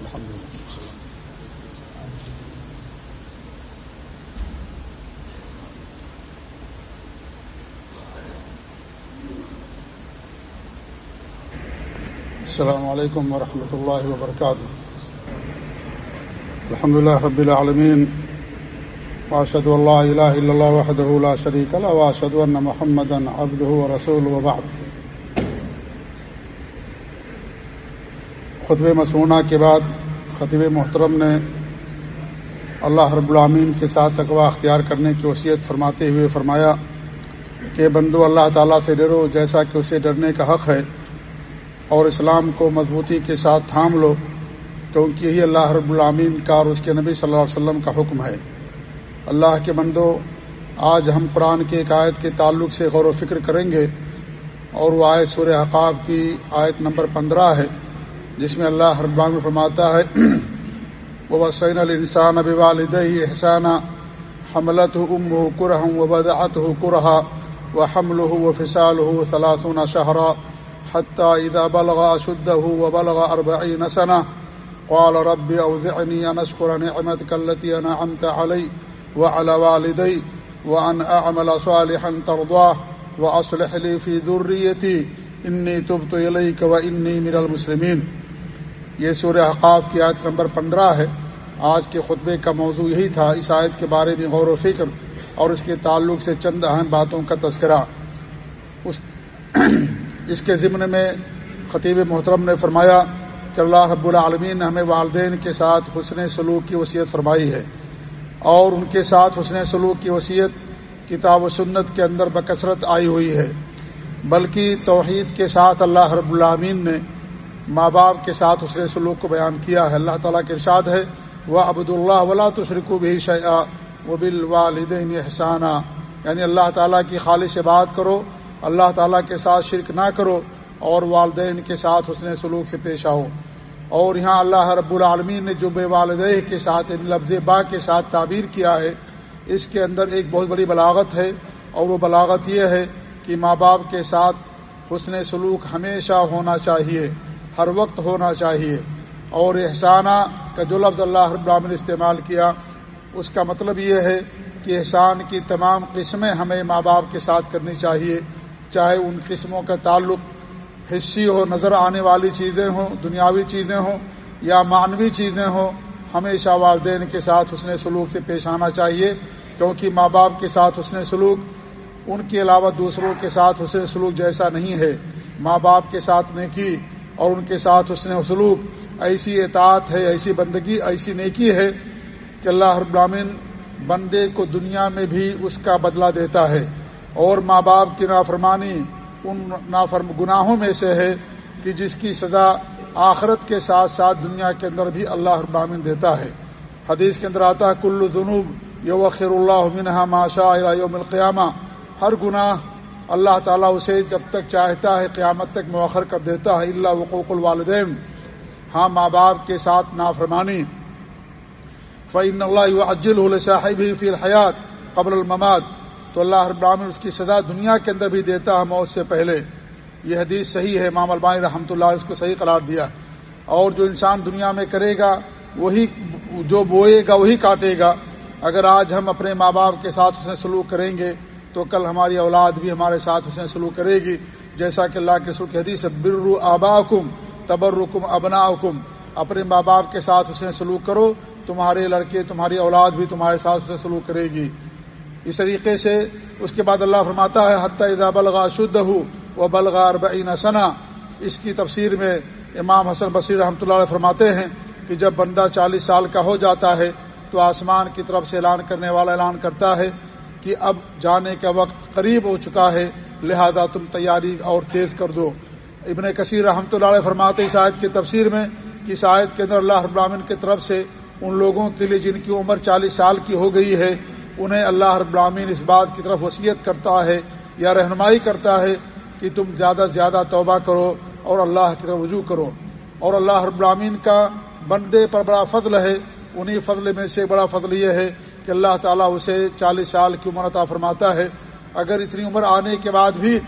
الحمد لله السلام عليكم ورحمة الله وبركاته. الحمد لله رب العالمين، وأشهد أن لا إله إلا الله وحده لا شريك له، وأشهد أن محمدا عبده ورسوله، وبعد. خطب مسونہ کے بعد خطب محترم نے اللہ رب العامین کے ساتھ تقوا اختیار کرنے کی وصیت فرماتے ہوئے فرمایا کہ بندو اللہ تعالیٰ سے ڈرو، جیسا کہ اسے ڈرنے کا حق ہے، اور اسلام کو مضبوطی کے ساتھ تھام لو، کیونکہ یہی اللہ رب العامین کا اور اس کے نبی صلی اللہ علیہ وسلم کا حکم ہے۔ اللہ کے بندو، آج ہم قرآن کے ایک آیت کے تعلق سے غور و فکر کریں گے، اور وہ آیت سورہ حقاب کی آیت نمبر پندرہ ہے۔ جس میں اللہ رب العالمین فرماتا ہے وہ وسین السان اب والد احسانہ حملت ام ہو کرہم و بدعت ہو کرہا و حمل ہو و فصال ہو ثلاثون شہرا حتى إذا بلغ أشده وبلغ أربعين سنة، قال ربي أوزعني أن أشكر نعمتك التي أنعمت علي وعلى والدي، وأن أعمل صالحا ترضاه، وأصلح لي في ذريتي، إني تبت إليك وإني من المسلمين یہ سورہ حقاف کی آیت نمبر پندرہ ہے۔ آج کے خطبے کا موضوع یہی تھا، اس آیت کے بارے میں غور و فکر اور اس کے تعلق سے چند اہم باتوں کا تذکرہ۔ اس اس کے ضمن میں خطیب محترم نے فرمایا کہ اللہ رب العالمین نے ہمیں والدین کے ساتھ حسن سلوک کی وصیت فرمائی ہے اور ان کے ساتھ حسن سلوک کی وصیت کتاب و سنت کے اندر بکثرت آئی ہوئی ہے۔ بلکہ توحید کے ساتھ اللہ رب العامین نے ماں باپ کے ساتھ حسن سلوک کو بیان کیا ہے۔ اللہ تعالیٰ کے ارشاد ہے وہ عبد اللہ ولا تشرکو بھی شیا و بال والدین احسانہ یعنی اللہ تعالیٰ کی خالص بات کرو، اللہ تعالیٰ کے ساتھ شرک نہ کرو اور والدین کے ساتھ حسن سلوک سے پیش آؤ۔ اور یہاں اللہ رب العالمین نے جو بے والدہ کے ساتھ یعنی لفظ با کے ساتھ تعبیر کیا ہے، اس کے اندر ایک بہت بڑی بلاغت ہے۔ اور وہ بلاغت یہ ہے کہ ماں باپ کے ساتھ حسن سلوک ہمیشہ ہونا چاہیے۔ ہر وقت ہونا چاہیے اور احسانہ کا جو لفظ اللہ رب العالمین نے استعمال کیا، اس کا مطلب یہ ہے کہ احسان کی تمام قسمیں ہمیں ماں باپ کے ساتھ کرنی چاہیے، چاہے ان قسموں کا تعلق حصی ہو، نظر آنے والی چیزیں ہوں، دنیاوی چیزیں ہوں، یا معنوی چیزیں ہوں، ہمیشہ والدین کے ساتھ حسن سلوک سے پیش آنا چاہیے، کیونکہ ماں باپ کے ساتھ حسن سلوک، ان کے علاوہ دوسروں کے ساتھ حسن سلوک جیسا نہیں ہے۔ ماں باپ کے ساتھ نیکی اور ان کے ساتھ حسن سلوک ایسی اطاعت ہے، ایسی بندگی، ایسی نیکی ہے کہ اللہ رب العالمین بندے کو دنیا میں بھی اس کا بدلہ دیتا ہے۔ اور ماں باپ کی نافرمانی ان نافرم، گناہوں میں سے ہے کہ جس کی سزا آخرت کے ساتھ ساتھ دنیا کے اندر بھی اللہ ابامن دیتا ہے۔ حدیث کے اندر آتا ہے، کل جنوب یو خیر اللہ منہا ماشا یوم القیامہ۔ ہر گناہ اللہ تعالیٰ اسے جب تک چاہتا ہے قیامت تک مؤخر کر دیتا ہے اللہ وقوق الوالدین۔ ہاں ماں باپ کے ساتھ نافرمانی۔ فعین اللہ اجل الصاحب فی الحیات قبل المماد تو اللہ رب اس کی سزا دنیا کے اندر بھی دیتا ہے موت سے پہلے۔ یہ حدیث صحیح ہے، امام البانی رحمۃ اللہ اس کو صحیح قرار دیا۔ اور جو انسان دنیا میں کرے گا، وہی جو بوئے گا، وہی کاٹے گا۔ اگر آج ہم اپنے ماں باپ کے ساتھ اسے سلوک کریں گے تو کل ہماری اولاد بھی ہمارے ساتھ اسے سلوک کرے گی۔ جیسا کہ اللہ کے سلوک حدیث بر آبا حکم تبر رکم ابنا حکم اپنے ماں باپ کے ساتھ اسے سلوک کرو، تمہارے لڑکے، تمہاری اولاد بھی تمہارے ساتھ اسے سلوک کرے گی۔ اس طریقے سے اس کے بعد اللہ فرماتا ہے، حتیٰ اذا بلغا شدھ ہو وہ بلغا اربعین ثنا اس کی تفسیر میں امام حسن بصیر رحمۃ اللہ علیہ فرماتے ہیں کہ جب بندہ چالیس سال کا ہو جاتا ہے تو آسمان کی طرف سے اعلان کرنے والا اعلان کرتا ہے۔ کہ اب جانے کا وقت قریب ہو چکا ہے، لہذا تم تیاری اور تیز کر دو۔ ابن کثیر رحمۃ اللہ علیہ فرماتے اس آیت کی تفسیر میں کہ اس آیت کے اندر اللہ ابراہین کی طرف سے ان لوگوں کے لیے جن کی عمر چالیس سال کی ہو گئی ہے، انہیں اللہ رب العامین اس بات کی طرف وصیت کرتا ہے یا رہنمائی کرتا ہے کہ تم زیادہ سے زیادہ توبہ کرو اور اللہ کی طرف رجوع کرو۔ اور اللہ رب العامین کا بندے پر بڑا فضل ہے، انہی فضل میں سے بڑا فضل یہ ہے کہ اللہ تعالیٰ اسے چالیس سال کی عمر عطا فرماتا ہے۔ اگر اتنی عمر آنے کے بعد بھی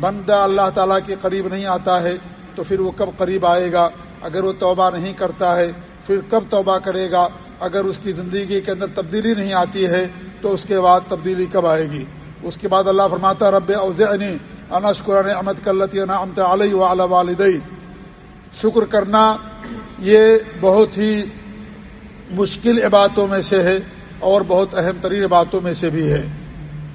بندہ اللہ تعالیٰ کے قریب نہیں آتا ہے، تو پھر وہ کب قریب آئے گا؟ اگر وہ توبہ نہیں کرتا ہے، پھر کب توبہ کرے گا؟ اگر اس کی زندگی کے اندر تبدیلی نہیں آتی ہے، تو اس کے بعد تبدیلی کب آئے گی؟ اس کے بعد اللہ فرماتا رب اوزعنی انشکر احمد کلتی انعمت علی وعلی والدی. شکر کرنا یہ بہت ہی مشکل عبادتوں میں سے ہے۔ اور بہت اہم ترین عبادتوں میں سے بھی ہے۔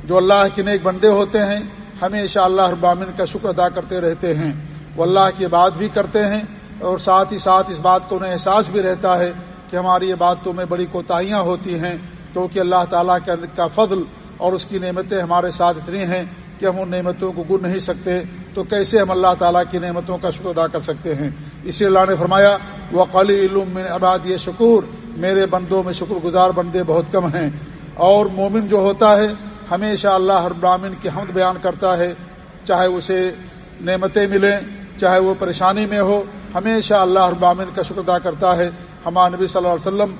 جو اللہ کے نیک بندے ہوتے ہیں، ہمیشہ اللہ ابامن کا شکر ادا کرتے رہتے ہیں۔ وہ اللہ کی بات بھی کرتے ہیں اور ساتھ ہی ساتھ اس بات کو انہیں احساس بھی رہتا ہے کہ ہماری یہ باتوں میں بڑی کوتاہیاں ہوتی ہیں۔ کیونکہ اللہ تعالیٰ کا فضل اور اس کی نعمتیں ہمارے ساتھ اتنی ہیں کہ ہم ان نعمتوں کو گر نہیں سکتے۔ تو کیسے ہم اللہ تعالیٰ کی نعمتوں کا شکر ادا کر سکتے ہیں؟ اسی اللہ نے فرمایا وہ قلی علم میں آباد یہ شکور میرے بندوں میں شکر گزار بندے بہت کم ہیں اور مومن جو ہوتا ہے ہمیشہ اللہ ہر برامن کی حمد بیان کرتا ہے چاہے اسے نعمتیں ملیں، چاہے وہ پریشانی میں ہو، ہمیشہ اللہ ہر برامن کا شکر ادا کرتا ہے۔ ہمارے نبی صلی اللہ علیہ وسلم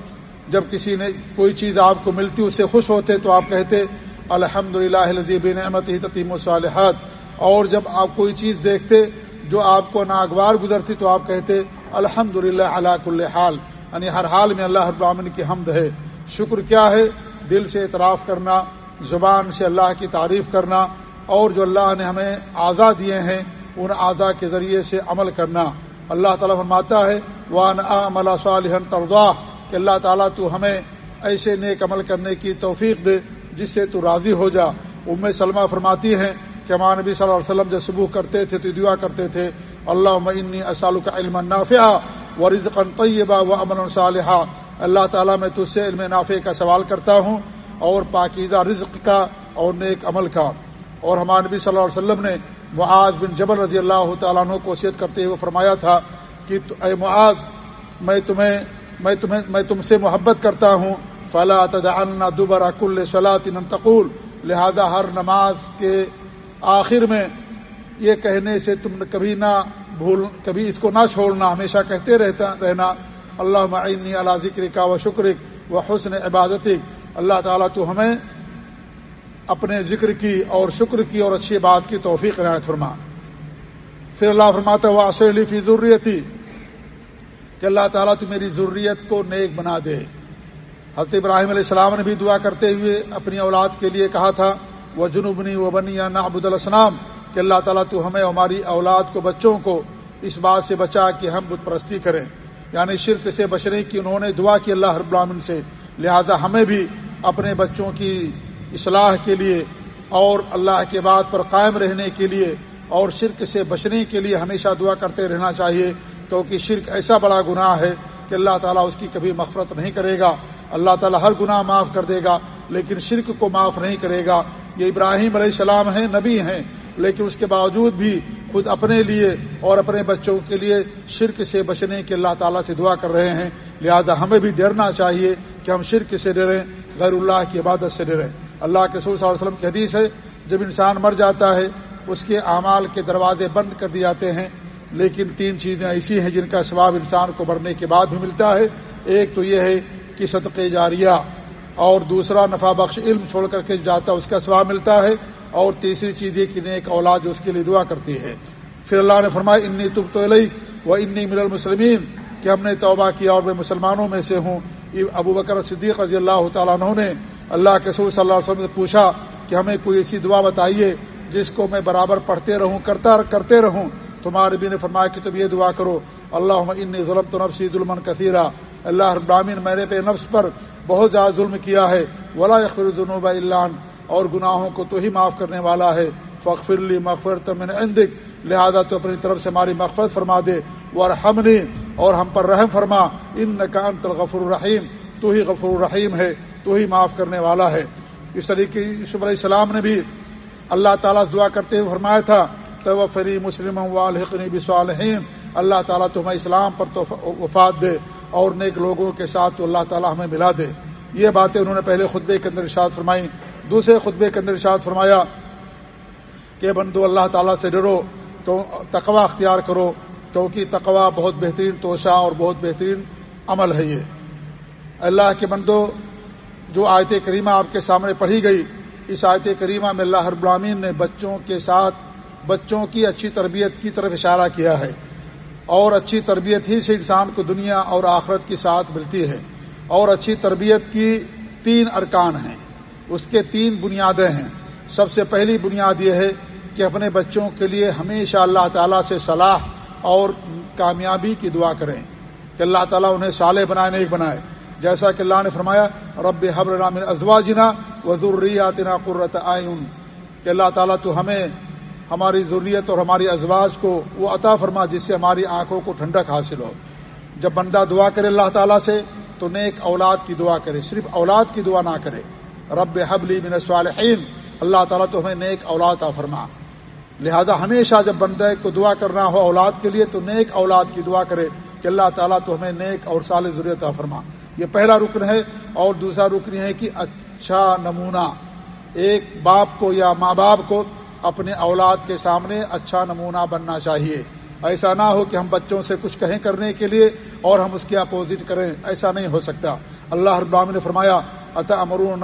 جب کسی نے کوئی چیز آپ کو ملتی اس سے خوش ہوتے تو آپ کہتے الحمد للہ لذیب نعمت ہی تتیم و صالحات اور جب آپ کوئی چیز دیکھتے جو آپ کو ناگوار گزرتی تو آپ کہتے الحمد للہ اللہ حال یعنی ہر حال میں اللہ ابراہین کی حمد ہے۔ شکر کیا ہے؟ دل سے اعتراف کرنا، زبان سے اللہ کی تعریف کرنا، اور جو اللہ نے ہمیں اعضا دیے ہیں، ان اعضا کے ذریعے سے عمل کرنا۔ اللہ تعالیٰ فرماتا ہے وان عمل صالح ترضا کہ اللہ تعالیٰ تو ہمیں ایسے نیک عمل کرنے کی توفیق دے، جس سے تو راضی ہو جا۔ ام سلمہ فرماتی ہیں کہ ہمارے نبی صلی اللہ علیہ وسلم جب صبح کرتے تھے تو دعا کرتے تھے اللہ عمنی اسال کا علم نافع و رزق طیبہ و امن صالحہ اللہ تعالیٰ میں تجھ سے علم نافع کا سوال کرتا ہوں اور پاکیزہ رزق کا اور نیک عمل کا۔ اور ہمارے نبی صلی اللہ علیہ وسلم نے معاذ بن جبل رضی اللہ تعالیٰ عنہ کو وصیت کرتے ہوئے فرمایا تھا کہ اے معاذ، میں تمہیں میں تمہیں میں تم سے محبت کرتا ہوں۔ فلا تدعنا دوبارہ کل صلاط تقول۔ لہذا ہر نماز کے آخر میں یہ کہنے سے تم کبھی نہ بھول کبھی اس کو نہ چھوڑنا، ہمیشہ کہتے رہتا، رہنا اللہ معینی اللہ ذکر کا و شکرک و حسن عبادت اللہ تعالیٰ تو ہمیں اپنے ذکر کی اور شکر کی اور اچھی بات کی توفیق عنایت فرما۔ پھر اللہ فرماتا وہ علی فی ضروریتی کہ اللہ تعالیٰ تو میری ضروریت کو نیک بنا دے۔ حضرت ابراہیم علیہ السلام نے بھی دعا کرتے ہوئے اپنی اولاد کے لیے کہا تھا وہ جنوبنی و بنی یا نابود السلام کہ اللہ تعالیٰ تو ہمیں ہماری اولاد کو بچوں کو اس بات سے بچا کہ ہم بت پرستی کریں۔ یعنی شرک سے بچنے کی انہوں نے دعا کی اللہ رب العالمین سے۔ لہذا ہمیں بھی اپنے بچوں کی اصلاح کے لیے اور اللہ کے بات پر قائم رہنے کے لیے اور شرک سے بچنے کے لیے ہمیشہ دعا کرتے رہنا چاہیے۔ کیونکہ شرک ایسا بڑا گناہ ہے کہ اللہ تعالیٰ اس کی کبھی مفرت نہیں کرے گا۔ اللہ تعالیٰ ہر گناہ معاف کر دے گا، لیکن شرک کو معاف نہیں کرے گا۔ یہ ابراہیم علیہ السلام ہیں، نبی ہیں۔ لیکن اس کے باوجود بھی خود اپنے لیے اور اپنے بچوں کے لیے شرک سے بچنے کے اللہ تعالیٰ سے دعا کر رہے ہیں۔ لہذا ہمیں بھی ڈرنا چاہیے کہ ہم شرک سے ڈریں، غیر اللہ کی عبادت سے ڈریں۔ اللہ کے صلی اللہ علیہ وسلم کی حدیث ہے، جب انسان مر جاتا ہے، اس کے اعمال کے دروازے بند کر دیے جاتے ہیں۔ لیکن تین چیزیں ایسی ہیں جن کا ثواب انسان کو مرنے کے بعد بھی ملتا ہے۔ ایک تو یہ ہے کہ صدق جاریہ اور دوسرا نفع بخش علم چھوڑ کر کے جاتا ہے اس کا ثواب ملتا ہے۔ اور تیسری چیز یہ کہ نیک اولاد جو اس کے لیے دعا کرتی ہے۔ پھر اللہ نے فرمایا، انی تب تو علیہ وہ انی مل المسلمین کہ ہم نے توبہ کیا اور میں مسلمانوں میں سے ہوں۔ ابو بکر صدیق رضی اللہ تعالیٰ عنہ نے اللہ کے سور صلی اللہ علیہ وسلم سے پوچھا کہ ہمیں کوئی ایسی دعا بتائیے جس کو میں برابر پڑھتے رہوں، کرتا کرتے رہوں۔ تمہارے بھی نے فرمایا کہ تم یہ دعا کرو اللہ ان ظلم تو نفسی ظلم کثیرہ اللہ ابراہین میں نے پہ نفس پر بہت زیادہ ظلم کیا ہے۔ ولا ذنوب اللہ اور گناہوں کو تو ہی معاف کرنے والا ہے۔ فخر لی مغفر تمن اندک لہذا تو اپنی طرف سے ہماری مغفرت فرما دے۔ وہ ہم اور ہم پر رحم فرما۔ ان نقان غفر الرحیم۔ تو ہی غفر الرحیم ہے۔ تو ہی معاف کرنے والا ہے۔ اس طریقے یوسف علیہ السلام نے بھی اللہ تعالیٰ دعا کرتے ہوئے فرمایا تھا تو فری مسلم والحقنی بسالحیم اللہ تعالیٰ تمہیں اسلام پر تو وفات دے اور نیک لوگوں کے ساتھ تو اللہ تعالیٰ ہمیں ملا دے۔ یہ باتیں انہوں نے پہلے خطبے کے اندر ارشاد فرمائی دوسرے خطبے کے اندر ارشاد فرمایا کہ بندو، اللہ تعالیٰ سے ڈرو، تو تقوا اختیار کرو، کیونکہ تقوا بہت بہترین توشہ اور بہت بہترین عمل ہے یہ۔ اللہ کے بندو، جو آیت کریمہ آپ کے سامنے پڑھی گئی، اس آیت کریمہ میں اللہ ابرامین نے بچوں کے ساتھ بچوں کی اچھی تربیت کی طرف اشارہ کیا ہے۔ اور اچھی تربیت ہی سے انسان کو دنیا اور آخرت کی ساتھ ملتی ہے۔ اور اچھی تربیت کی تین ارکان ہیں۔ اس کے تین بنیادیں ہیں۔ سب سے پہلی بنیاد یہ ہے کہ اپنے بچوں کے لیے ہمیشہ اللہ تعالیٰ سے صلاح اور کامیابی کی دعا کریں کہ اللہ تعالیٰ انہیں صالح بنائے نہیں بنائے۔ جیسا کہ اللہ نے فرمایا، رب حبر رام ازوا جنا وزریاتنا قرت آئین کہ اللہ تعالیٰ تو ہمیں ہماری ضروریت اور ہماری ازواج کو وہ عطا فرما جس سے ہماری آنکھوں کو ٹھنڈک حاصل ہو۔ جب بندہ دعا کرے اللہ تعالیٰ سے، تو نیک اولاد کی دعا کرے، صرف اولاد کی دعا نہ کرے۔ رب حبلی من الصالحین، اللہ تعالیٰ تو ہمیں نیک اولاد آ فرما۔ لہذا ہمیشہ جب بندے کو دعا کرنا ہو اولاد کے لیے، تو نیک اولاد کی دعا کرے کہ اللہ تعالیٰ تو ہمیں نیک اور سال ضرورت فرما۔ یہ پہلا رکن ہے، اور دوسرا رکن ہے کہ اچھا نمونہ۔ ایک باپ کو یا ماں باپ کو اپنے اولاد کے سامنے اچھا نمونہ بننا چاہیے۔ ایسا نہ ہو کہ ہم بچوں سے کچھ کہیں کرنے کے لیے اور ہم اس کے اپوزٹ کریں، ایسا نہیں ہو سکتا۔ اللہ رب نے فرمایا عطا امرون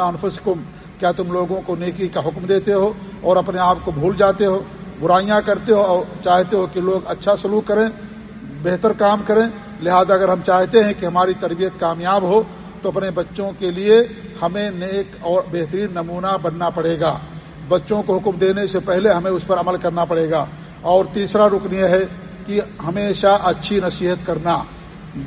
انفسکم کیا تم لوگوں کو نیکی کا حکم دیتے ہو اور اپنے آپ کو بھول جاتے ہو؟ برائیاں کرتے ہو اور چاہتے ہو کہ لوگ اچھا سلوک کریں، بہتر کام کریں، لہذا اگر ہم چاہتے ہیں کہ ہماری تربیت کامیاب ہو، تو اپنے بچوں کے لیے ہمیں نیک اور بہترین نمونہ بننا پڑے گا۔ بچوں کو حکم دینے سے پہلے ہمیں اس پر عمل کرنا پڑے گا۔ اور تیسرا رکن یہ ہے کہ ہمیشہ اچھی نصیحت کرنا،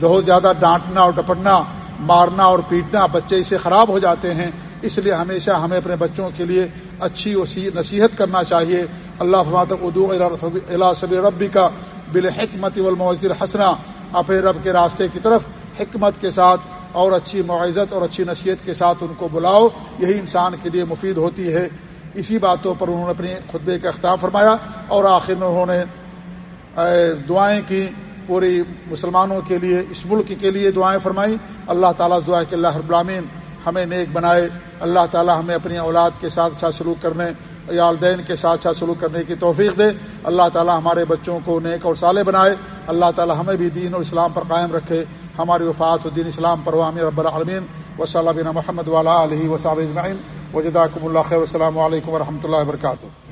بہت زیادہ ڈانٹنا اور ڈپٹنا مارنا اور پیٹنا بچے اسے خراب ہو جاتے ہیں، اس لیے ہمیشہ ہمیں اپنے بچوں کے لیے اچھی نصیحت کرنا چاہیے۔ اللہ فرمات ادو صبی ربی کا بالحکمت والمعذر حسنا اپنے رب کے راستے کی طرف حکمت کے ساتھ اور اچھی معزت اور اچھی نصیحت کے ساتھ ان کو بلاؤ۔ یہی انسان کے لیے مفید ہوتی ہے۔ اسی باتوں پر انہوں نے اپنے خطبے کا اختتام فرمایا اور آخر میں انہوں نے دعائیں کی۔ پوری مسلمانوں کے لیے، اس ملک کے لیے دعائیں فرمائی۔ اللہ تعالیٰ دعا کہ اللہ ابرامین ہمیں نیک بنائے۔ اللہ تعالیٰ ہمیں اپنی اولاد کے ساتھ اچھا سلوک کرنے والدین کے ساتھ اچھا سلوک کرنے کی توفیق دے۔ اللہ تعالیٰ ہمارے بچوں کو نیک اور صالح بنائے۔ اللہ تعالیٰ ہمیں بھی دین اور اسلام پر قائم رکھے۔ ہماری وفات و دین اسلام پر عامر رب العالمین۔ و صلی محمد والا علیہ وصاب اجمعین۔ وجداکم اللہ خیر۔ السلام علیکم و رحمۃ اللہ وبرکاتہ۔